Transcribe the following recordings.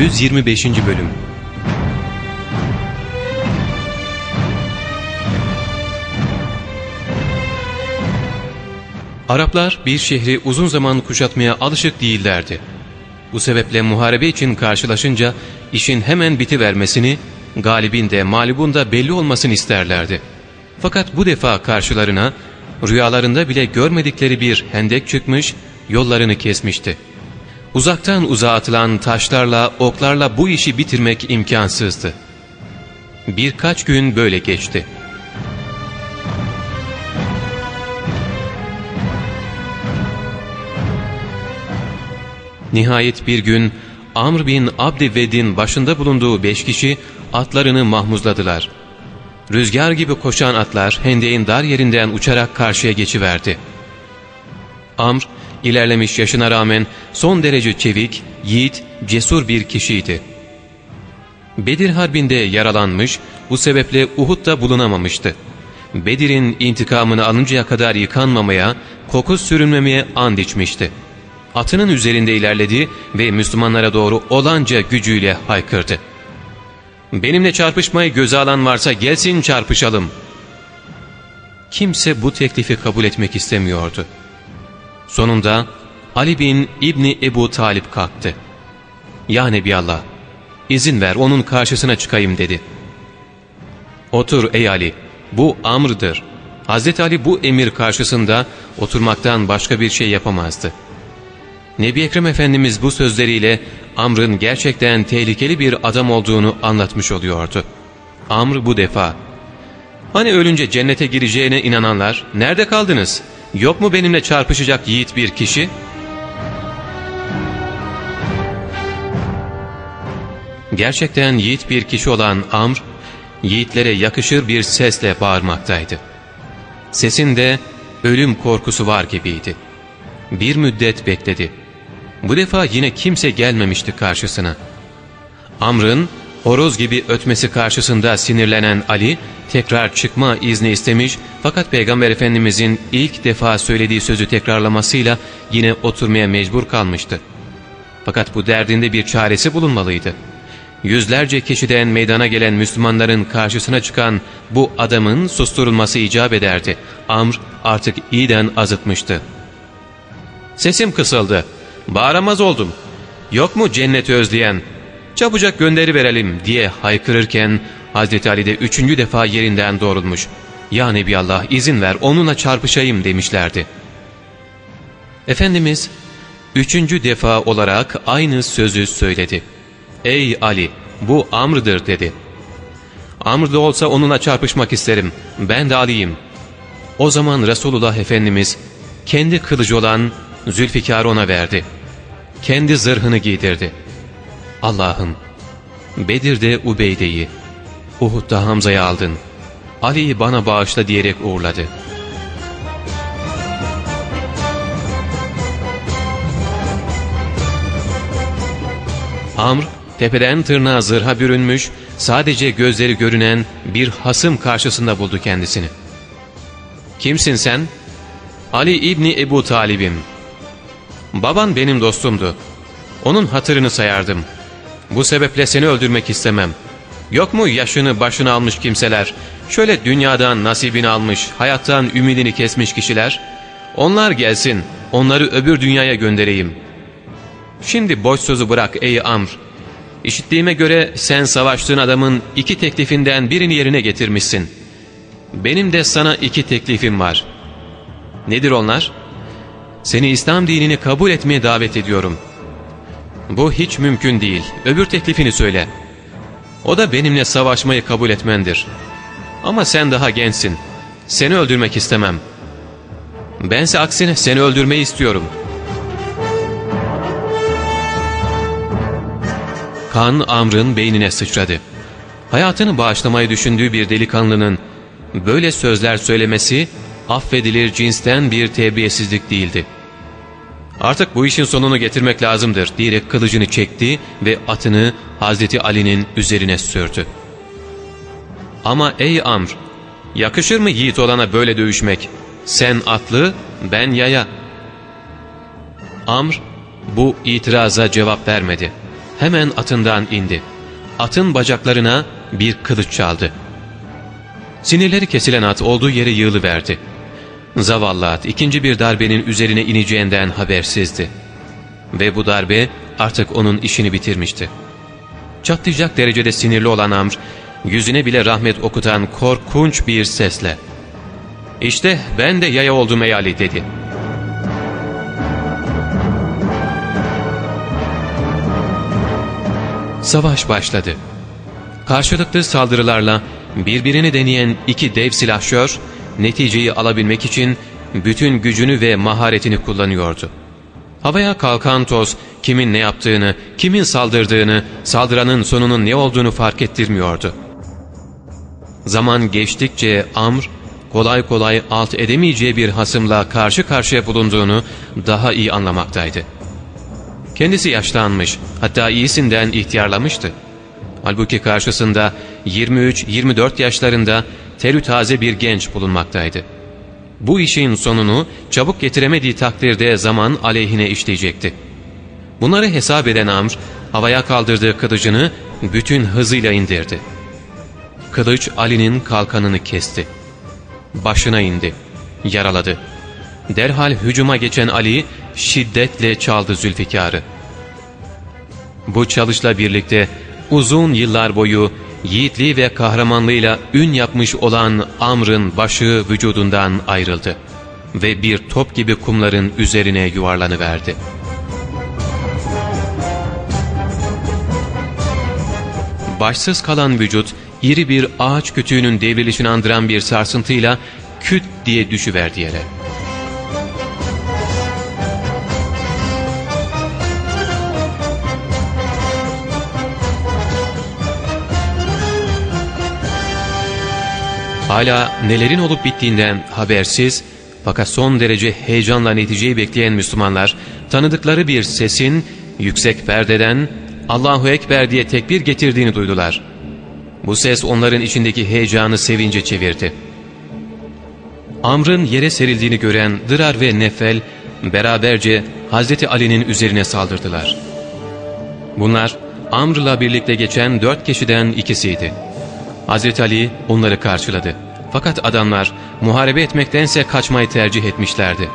125. Bölüm Araplar bir şehri uzun zaman kuşatmaya alışık değillerdi. Bu sebeple muharebe için karşılaşınca işin hemen bitivermesini, galibin de mağlubun da belli olmasını isterlerdi. Fakat bu defa karşılarına rüyalarında bile görmedikleri bir hendek çıkmış, yollarını kesmişti. Uzaktan uzağa atılan taşlarla, oklarla bu işi bitirmek imkansızdı. Birkaç gün böyle geçti. Nihayet bir gün Amr bin Abdived'in başında bulunduğu beş kişi atlarını mahmuzladılar. Rüzgar gibi koşan atlar hendeğin dar yerinden uçarak karşıya geçiverdi. Amr, ilerlemiş yaşına rağmen son derece çevik, yiğit, cesur bir kişiydi. Bedir Harbi'nde yaralanmış, bu sebeple Uhud'da bulunamamıştı. Bedir'in intikamını alıncaya kadar yıkanmamaya, koku sürünmemeye and içmişti. Atının üzerinde ilerledi ve Müslümanlara doğru olanca gücüyle haykırdı. ''Benimle çarpışmayı göze alan varsa gelsin çarpışalım.'' Kimse bu teklifi kabul etmek istemiyordu. Sonunda Ali bin İbni Ebu Talip kalktı. ''Ya Nebiallah, izin ver onun karşısına çıkayım.'' dedi. ''Otur ey Ali, bu amrdır.'' Hazreti Ali bu emir karşısında oturmaktan başka bir şey yapamazdı. Nebi Ekrem Efendimiz bu sözleriyle Amr'ın gerçekten tehlikeli bir adam olduğunu anlatmış oluyordu. Amr bu defa, ''Hani ölünce cennete gireceğine inananlar, nerede kaldınız? Yok mu benimle çarpışacak yiğit bir kişi?'' Gerçekten yiğit bir kişi olan Amr, yiğitlere yakışır bir sesle bağırmaktaydı. Sesinde ölüm korkusu var gibiydi. Bir müddet bekledi. Bu defa yine kimse gelmemişti karşısına. Amr'ın horoz gibi ötmesi karşısında sinirlenen Ali tekrar çıkma izni istemiş fakat Peygamber Efendimizin ilk defa söylediği sözü tekrarlamasıyla yine oturmaya mecbur kalmıştı. Fakat bu derdinde bir çaresi bulunmalıydı. Yüzlerce kişiden meydana gelen Müslümanların karşısına çıkan bu adamın susturulması icap ederdi. Amr artık iyiden azıtmıştı. ''Sesim kısıldı. Bağıramaz oldum. Yok mu cenneti özleyen? Çabucak gönderi verelim.'' diye haykırırken Hazreti Ali de üçüncü defa yerinden doğrulmuş. ''Ya Nebiallah izin ver onunla çarpışayım.'' demişlerdi. Efendimiz üçüncü defa olarak aynı sözü söyledi. ''Ey Ali bu Amr'dır.'' dedi. ''Amr da olsa onunla çarpışmak isterim. Ben de Ali'yim.'' O zaman Resulullah Efendimiz kendi kılıcı olan Zülfikar'ı ona verdi. Kendi zırhını giydirdi. Allah'ım Bedir'de Ubeyde'yi, Uhud'da Hamza'yı aldın. Ali'yi bana bağışla diyerek uğurladı. Amr tepeden tırnağa zırha bürünmüş, sadece gözleri görünen bir hasım karşısında buldu kendisini. ''Kimsin sen?'' ''Ali İbni Ebu Talib'im.'' ''Baban benim dostumdu. Onun hatırını sayardım. Bu sebeple seni öldürmek istemem. Yok mu yaşını başını almış kimseler, şöyle dünyadan nasibini almış, hayattan ümidini kesmiş kişiler? Onlar gelsin, onları öbür dünyaya göndereyim. Şimdi boş sözü bırak ey Amr. İşittiğime göre sen savaştığın adamın iki teklifinden birini yerine getirmişsin. Benim de sana iki teklifim var. Nedir onlar? Seni İslam dinini kabul etmeye davet ediyorum. Bu hiç mümkün değil. Öbür teklifini söyle. O da benimle savaşmayı kabul etmendir. Ama sen daha gençsin. Seni öldürmek istemem. Bense aksine seni öldürmeyi istiyorum. Kan Amr'ın beynine sıçradı. Hayatını bağışlamayı düşündüğü bir delikanlının böyle sözler söylemesi affedilir cinsten bir terbiyesizlik değildi. Artık bu işin sonunu getirmek lazımdır diyerek kılıcını çekti ve atını Hazreti Ali'nin üzerine sürdü. Ama ey Amr, yakışır mı yiğit olana böyle dövüşmek? Sen atlı, ben yaya. Amr bu itiraza cevap vermedi. hemen atından indi. Atın bacaklarına bir kılıç çaldı. Sinirleri kesilen at olduğu yere yığılıverdi. Zavallı at ikinci bir darbenin üzerine ineceğinden habersizdi. Ve bu darbe artık onun işini bitirmişti. Çatlayacak derecede sinirli olan Amr, yüzüne bile rahmet okutan korkunç bir sesle ''İşte ben de yaya oldum ey Ali'' dedi. Savaş başladı. Karşılıklı saldırılarla birbirini deneyen iki dev silahşör, neticeyi alabilmek için bütün gücünü ve maharetini kullanıyordu. Havaya kalkan toz kimin ne yaptığını, kimin saldırdığını, saldıranın sonunun ne olduğunu fark ettirmiyordu. Zaman geçtikçe Amr, kolay kolay alt edemeyeceği bir hasımla karşı karşıya bulunduğunu daha iyi anlamaktaydı. Kendisi yaşlanmış, hatta iyisinden ihtiyarlamıştı. Halbuki karşısında 23-24 yaşlarında terü taze bir genç bulunmaktaydı. Bu işin sonunu çabuk getiremediği takdirde zaman aleyhine işleyecekti. Bunları hesap eden Amr, havaya kaldırdığı kılıcını bütün hızıyla indirdi. Kılıç Ali'nin kalkanını kesti. Başına indi, yaraladı. Derhal hücuma geçen Ali şiddetle çaldı Zülfikar'ı. Bu çalışla birlikte uzun yıllar boyu yiğitliği ve kahramanlığıyla ün yapmış olan Amr'ın başı vücudundan ayrıldı ve bir top gibi kumların üzerine yuvarlanıverdi. Başsız kalan vücut, iri bir ağaç kütüğünün devrilişini andıran bir sarsıntıyla küt diye düşüverdi yere. Hala nelerin olup bittiğinden habersiz fakat son derece heyecanla neticeyi bekleyen Müslümanlar tanıdıkları bir sesin yüksek perdeden Allahu Ekber diye tekbir getirdiğini duydular. Bu ses onların içindeki heyecanı sevince çevirdi. Amr'ın yere serildiğini gören Dırar ve Nefel beraberce Hazreti Ali'nin üzerine saldırdılar. Bunlar Amr'la birlikte geçen dört kişiden ikisiydi. Hazreti Ali onları karşıladı. Fakat adamlar muharebe etmektense kaçmayı tercih etmişlerdi.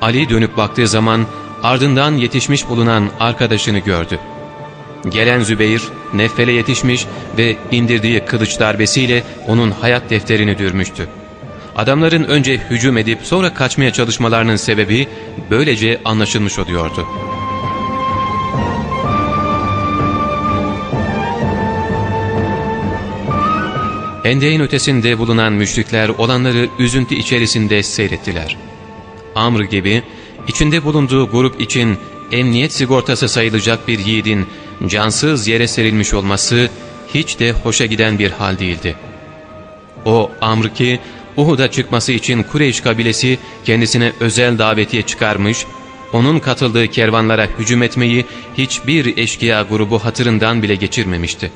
Ali dönüp baktığı zaman ardından yetişmiş bulunan arkadaşını gördü. Gelen Zübeyir Neffel'e yetişmiş ve indirdiği kılıç darbesiyle onun hayat defterini dürmüştü. Adamların önce hücum edip sonra kaçmaya çalışmalarının sebebi böylece anlaşılmış oluyordu. Hendeyin ötesinde bulunan müşrikler olanları üzüntü içerisinde seyrettiler. Amr gibi içinde bulunduğu grup için emniyet sigortası sayılacak bir yiğidin cansız yere serilmiş olması hiç de hoşa giden bir hal değildi. O Amr ki Uhud'a çıkması için Kureyş kabilesi kendisine özel davetiye çıkarmış, onun katıldığı kervanlara hücum etmeyi hiçbir eşkıya grubu hatırından bile geçirmemişti.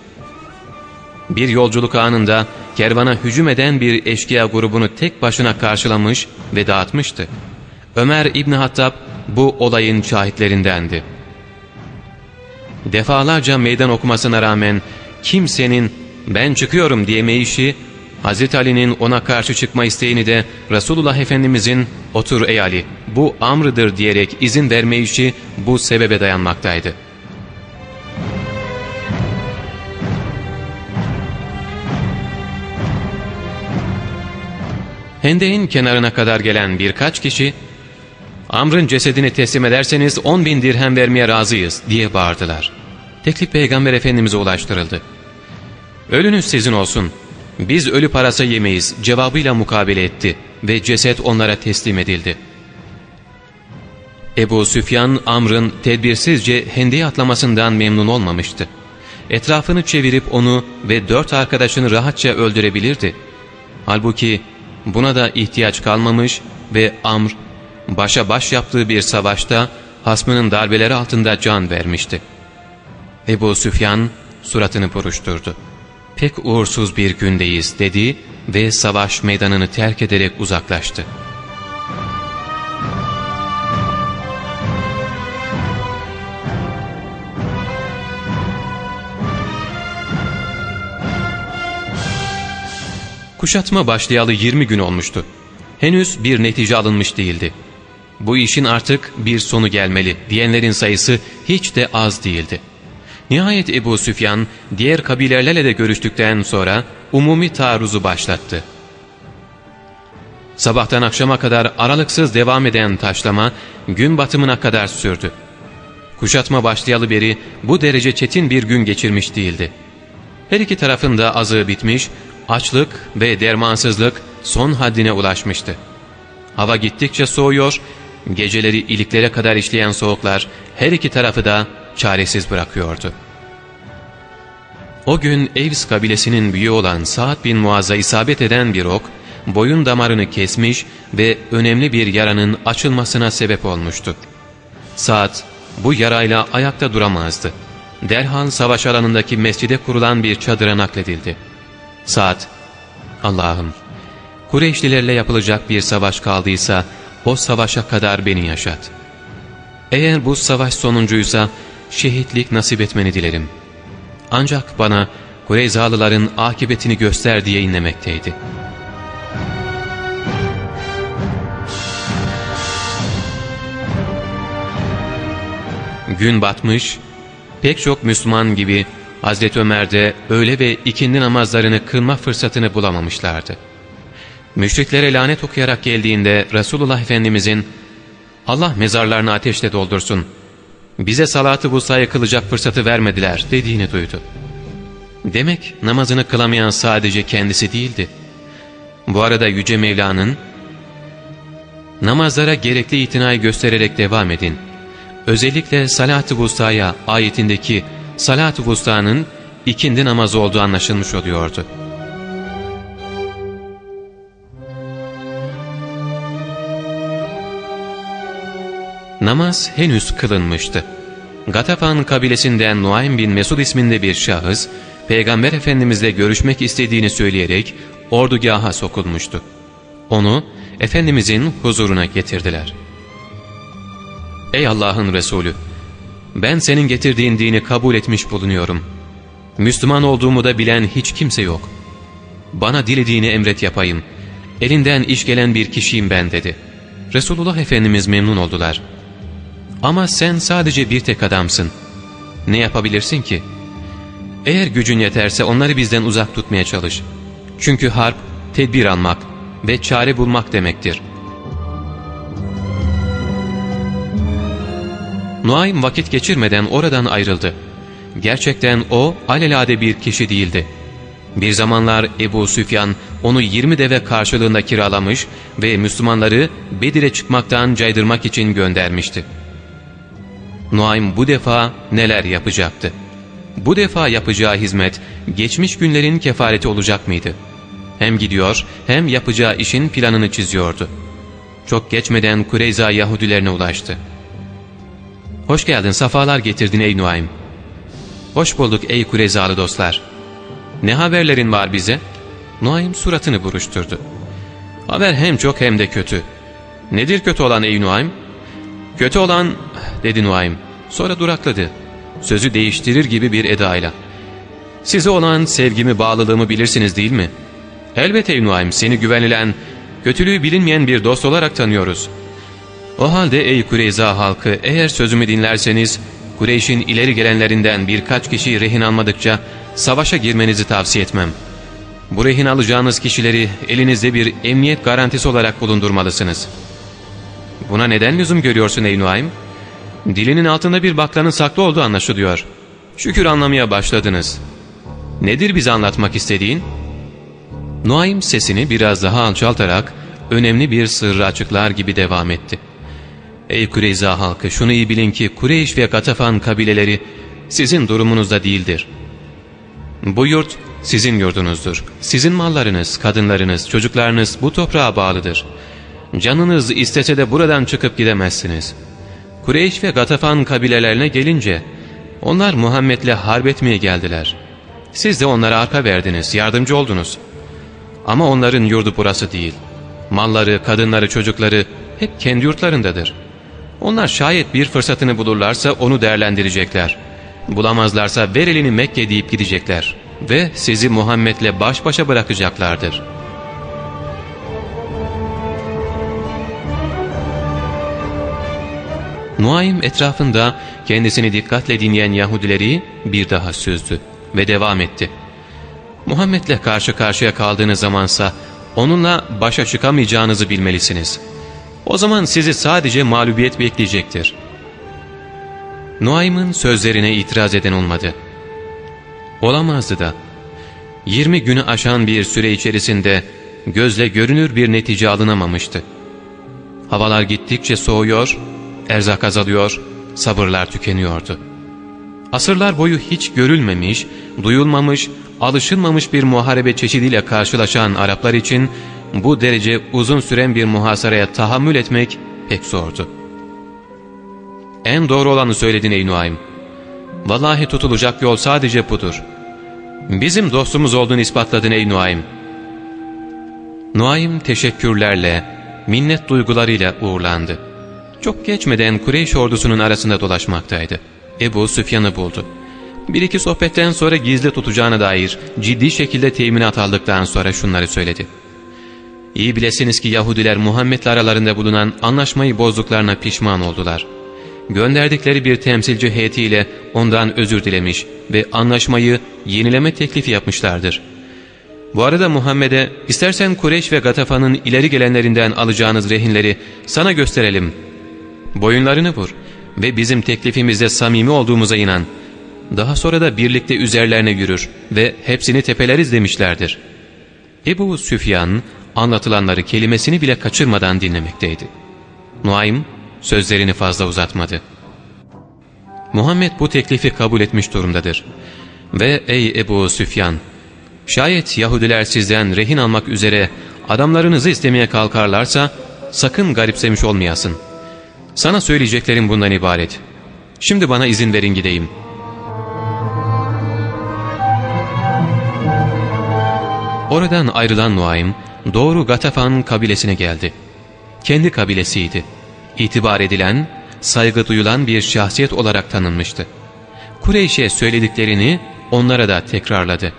Bir yolculuk anında kervana hücum eden bir eşkıya grubunu tek başına karşılamış ve dağıtmıştı. Ömer İbni Hattab bu olayın şahitlerindendi. Defalarca meydan okumasına rağmen kimsenin ben çıkıyorum diyemeyişi, Hz. Ali'nin ona karşı çıkma isteğini de Resulullah Efendimizin otur ey Ali bu amrıdır diyerek izin vermeyişi bu sebebe dayanmaktaydı. Hendeyin kenarına kadar gelen birkaç kişi Amr'ın cesedini teslim ederseniz on bin dirhem vermeye razıyız diye bağırdılar. Teklif Peygamber Efendimiz'e ulaştırıldı. Ölünüz sizin olsun. Biz ölü parası yemeyiz cevabıyla mukabele etti ve ceset onlara teslim edildi. Ebu Süfyan Amr'ın tedbirsizce hendeye atlamasından memnun olmamıştı. Etrafını çevirip onu ve dört arkadaşını rahatça öldürebilirdi. Halbuki buna da ihtiyaç kalmamış ve Amr başa baş yaptığı bir savaşta hasmının darbeleri altında can vermişti. Ebu Süfyan suratını buruşturdu. Pek uğursuz bir gündeyiz dedi ve savaş meydanını terk ederek uzaklaştı. Kuşatma başlayalı 20 gün olmuştu. Henüz bir netice alınmış değildi. Bu işin artık bir sonu gelmeli diyenlerin sayısı hiç de az değildi. Nihayet Ebu Süfyan diğer kabilelerle de görüştükten sonra umumi taarruzu başlattı. Sabahtan akşama kadar aralıksız devam eden taşlama gün batımına kadar sürdü. Kuşatma başlayalı beri bu derece çetin bir gün geçirmiş değildi. Her iki tarafın da azığı bitmiş, açlık ve dermansızlık son haddine ulaşmıştı. Hava gittikçe soğuyor, geceleri iliklere kadar işleyen soğuklar her iki tarafı da çaresiz bırakıyordu. O gün Evs kabilesinin büyüğü olan Sa'd bin Muaz'a isabet eden bir ok, boyun damarını kesmiş ve önemli bir yaranın açılmasına sebep olmuştu. Sa'd bu yarayla ayakta duramazdı. Derhal savaş alanındaki mescide kurulan bir çadıra nakledildi. Sa'd, Allah'ım, Kureyşlilerle yapılacak bir savaş kaldıysa o savaşa kadar beni yaşat. Eğer bu savaş sonuncuysa şehitlik nasip etmeni dilerim. Ancak bana Kureyzalıların akıbetini göster diye inlemekteydi. Gün batmış, pek çok Müslüman gibi Hazreti Ömer'de öğle ve ikindi namazlarını kılma fırsatını bulamamışlardı. Müşriklere lanet okuyarak geldiğinde Resulullah Efendimizin Allah mezarlarını ateşle doldursun, bize salatı vusaya kılacak fırsatı vermediler dediğini duydu. Demek namazını kılamayan sadece kendisi değildi. Bu arada Yüce Mevla'nın namazlara gerekli itinayı göstererek devam edin. Özellikle salat-ı vustaya ayetindeki salat-ı vustanın ikindi namazı olduğu anlaşılmış oluyordu. Namaz henüz kılınmıştı. Gatafan kabilesinden Nuaym bin Mesud isminde bir şahıs, Peygamber Efendimizle görüşmek istediğini söyleyerek ordugaha sokulmuştu. Onu Efendimizin huzuruna getirdiler. Ey Allah'ın Resulü! Ben senin getirdiğin dini kabul etmiş bulunuyorum. Müslüman olduğumu da bilen hiç kimse yok. Bana dilediğini emret yapayım. Elinden iş gelen bir kişiyim ben dedi. Resulullah Efendimiz memnun oldular. Ama sen sadece bir tek adamsın. Ne yapabilirsin ki? Eğer gücün yeterse onları bizden uzak tutmaya çalış. Çünkü harp, tedbir almak ve çare bulmak demektir. Nuaym vakit geçirmeden oradan ayrıldı. Gerçekten o alelade bir kişi değildi. Bir zamanlar Ebu Süfyan onu 20 deve karşılığında kiralamış ve Müslümanları Bedir'e çıkmaktan caydırmak için göndermişti. Nuaym bu defa neler yapacaktı? Bu defa yapacağı hizmet geçmiş günlerin kefareti olacak mıydı? Hem gidiyor hem yapacağı işin planını çiziyordu. Çok geçmeden Kureyza Yahudilerine ulaştı. ''Hoş geldin, safalar getirdin ey Nuaym.'' ''Hoş bulduk ey Kureyzalı dostlar.'' ''Ne haberlerin var bize?'' Nuaym suratını buruşturdu. ''Haber hem çok hem de kötü.'' ''Nedir kötü olan ey Nuaym?'' ''Kötü olan'' dedi Nuaym. Sonra durakladı. Sözü değiştirir gibi bir edayla. ''Size olan sevgimi, bağlılığımı bilirsiniz değil mi?'' ''Elbette ey Nuaym, seni güvenilen, kötülüğü bilinmeyen bir dost olarak tanıyoruz.'' O halde ey Kureyza halkı eğer sözümü dinlerseniz Kureyş'in ileri gelenlerinden birkaç kişi rehin almadıkça savaşa girmenizi tavsiye etmem. Bu rehin alacağınız kişileri elinizde bir emniyet garantisi olarak bulundurmalısınız. Buna neden lüzum görüyorsun ey Nuaym? Dilinin altında bir baklanın saklı olduğu anlaşılıyor. Şükür anlamaya başladınız. Nedir bize anlatmak istediğin? Nuaym sesini biraz daha alçaltarak önemli bir sırrı açıklar gibi devam etti. Ey Kureyza halkı şunu iyi bilin ki Kureyş ve Gatafan kabileleri sizin durumunuzda değildir. Bu yurt sizin yurdunuzdur. Sizin mallarınız, kadınlarınız, çocuklarınız bu toprağa bağlıdır. Canınız istese de buradan çıkıp gidemezsiniz. Kureyş ve Gatafan kabilelerine gelince onlar Muhammed'le harp etmeye geldiler. Siz de onlara arka verdiniz, yardımcı oldunuz. Ama onların yurdu burası değil. Malları, kadınları, çocukları hep kendi yurtlarındadır.'' Onlar şayet bir fırsatını bulurlarsa onu değerlendirecekler. Bulamazlarsa ver elini Mekke deyip gidecekler ve sizi Muhammed'le baş başa bırakacaklardır. Nuaym etrafında kendisini dikkatle dinleyen Yahudileri bir daha süzdü ve devam etti. Muhammed'le karşı karşıya kaldığınız zamansa onunla başa çıkamayacağınızı bilmelisiniz.'' O zaman sizi sadece mağlubiyet bekleyecektir. Nuaym'ın sözlerine itiraz eden olmadı. Olamazdı da. 20 günü aşan bir süre içerisinde gözle görünür bir netice alınamamıştı. Havalar gittikçe soğuyor, erzak azalıyor, sabırlar tükeniyordu. Asırlar boyu hiç görülmemiş, duyulmamış, alışılmamış bir muharebe çeşidiyle karşılaşan Araplar için bu derece uzun süren bir muhasaraya tahammül etmek pek zordu. En doğru olanı söyledin ey Nuaym. Vallahi tutulacak yol sadece budur. Bizim dostumuz olduğunu ispatladın ey Nuaym. Nuaym teşekkürlerle, minnet duygularıyla uğurlandı. Çok geçmeden Kureyş ordusunun arasında dolaşmaktaydı. Ebu Süfyan'ı buldu. Bir iki sohbetten sonra gizli tutacağına dair ciddi şekilde teminat aldıktan sonra şunları söyledi. İyi bilesiniz ki Yahudiler Muhammed'le aralarında bulunan anlaşmayı bozduklarına pişman oldular. Gönderdikleri bir temsilci heyetiyle ondan özür dilemiş ve anlaşmayı yenileme teklifi yapmışlardır. Bu arada Muhammed'e istersen Kureyş ve Gatafa'nın ileri gelenlerinden alacağınız rehinleri sana gösterelim. Boyunlarını vur ve bizim teklifimizde samimi olduğumuza inan. Daha sonra da birlikte üzerlerine yürür ve hepsini tepeleriz demişlerdir. Ebu Süfyan anlatılanları kelimesini bile kaçırmadan dinlemekteydi. Nuaym sözlerini fazla uzatmadı. Muhammed bu teklifi kabul etmiş durumdadır. Ve ey Ebu Süfyan! Şayet Yahudiler sizden rehin almak üzere adamlarınızı istemeye kalkarlarsa sakın garipsemiş olmayasın. Sana söyleyeceklerim bundan ibaret. Şimdi bana izin verin gideyim. Oradan ayrılan Nuaym doğru Gatafan kabilesine geldi. Kendi kabilesiydi. İtibar edilen, saygı duyulan bir şahsiyet olarak tanınmıştı. Kureyş'e söylediklerini onlara da tekrarladı.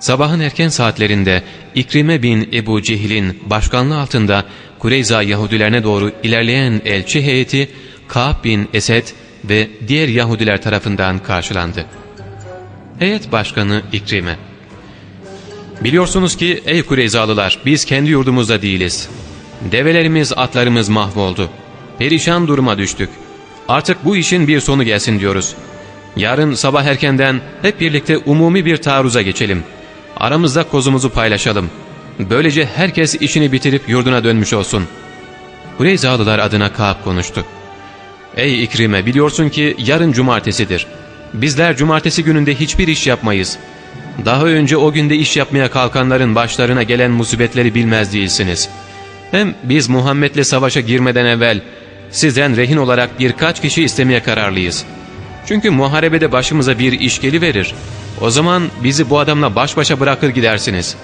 Sabahın erken saatlerinde İkrime bin Ebu Cehil'in başkanlığı altında Kureyza Yahudilerine doğru ilerleyen elçi heyeti Ka'b bin Esed ve diğer Yahudiler tarafından karşılandı. Heyet başkanı İkrime Biliyorsunuz ki ey Kureyzalılar biz kendi yurdumuzda değiliz. Develerimiz atlarımız mahvoldu. Perişan duruma düştük. Artık bu işin bir sonu gelsin diyoruz. Yarın sabah erkenden hep birlikte umumi bir taarruza geçelim. Aramızda kozumuzu paylaşalım. Böylece herkes işini bitirip yurduna dönmüş olsun. Kureyzalılar adına Kaab konuştu. Ey İkrime biliyorsun ki yarın cumartesidir. Bizler cumartesi gününde hiçbir iş yapmayız. Daha önce o günde iş yapmaya kalkanların başlarına gelen musibetleri bilmez değilsiniz. Hem biz Muhammed'le savaşa girmeden evvel sizden rehin olarak birkaç kişi istemeye kararlıyız. Çünkü muharebede başımıza bir iş verir. O zaman bizi bu adamla baş başa bırakır gidersiniz.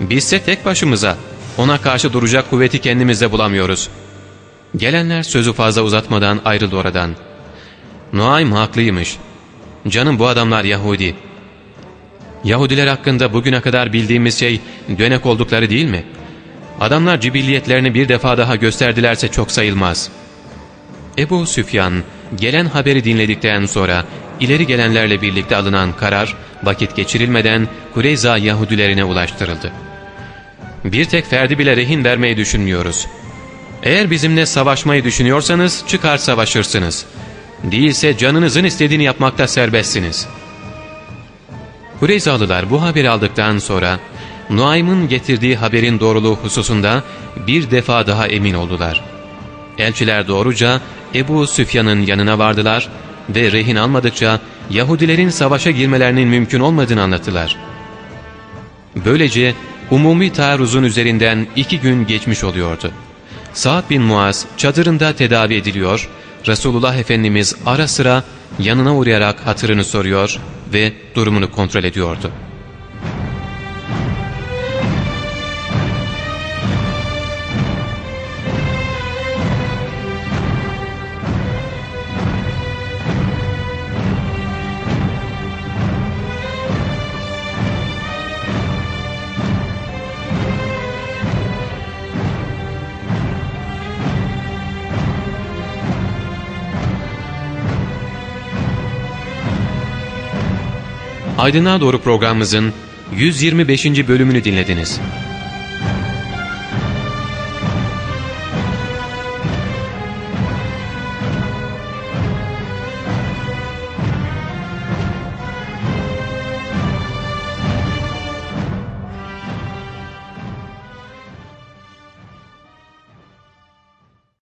Bizse tek başımıza ona karşı duracak kuvveti kendimizde bulamıyoruz. Gelenler sözü fazla uzatmadan ayrıldı oradan. Nuaym haklıymış. Canım bu adamlar Yahudi. Yahudiler hakkında bugüne kadar bildiğimiz şey dönek oldukları değil mi? Adamlar cibilliyetlerini bir defa daha gösterdilerse çok sayılmaz. Ebu Süfyan gelen haberi dinledikten sonra ileri gelenlerle birlikte alınan karar vakit geçirilmeden Kureyza Yahudilerine ulaştırıldı. Bir tek ferdi bile rehin vermeyi düşünmüyoruz. Eğer bizimle savaşmayı düşünüyorsanız çıkar savaşırsınız. Değilse canınızın istediğini yapmakta serbestsiniz.'' Kureyzalılar bu haberi aldıktan sonra Nuaym'ın getirdiği haberin doğruluğu hususunda bir defa daha emin oldular. Elçiler doğruca Ebu Süfyan'ın yanına vardılar ve rehin almadıkça Yahudilerin savaşa girmelerinin mümkün olmadığını anlattılar. Böylece umumi taarruzun üzerinden iki gün geçmiş oluyordu. Sa'd bin Muaz çadırında tedavi ediliyor, Resulullah Efendimiz ara sıra yanına uğrayarak hatırını soruyor ve durumunu kontrol ediyordu. Aydınlığa Doğru programımızın 125. bölümünü dinlediniz.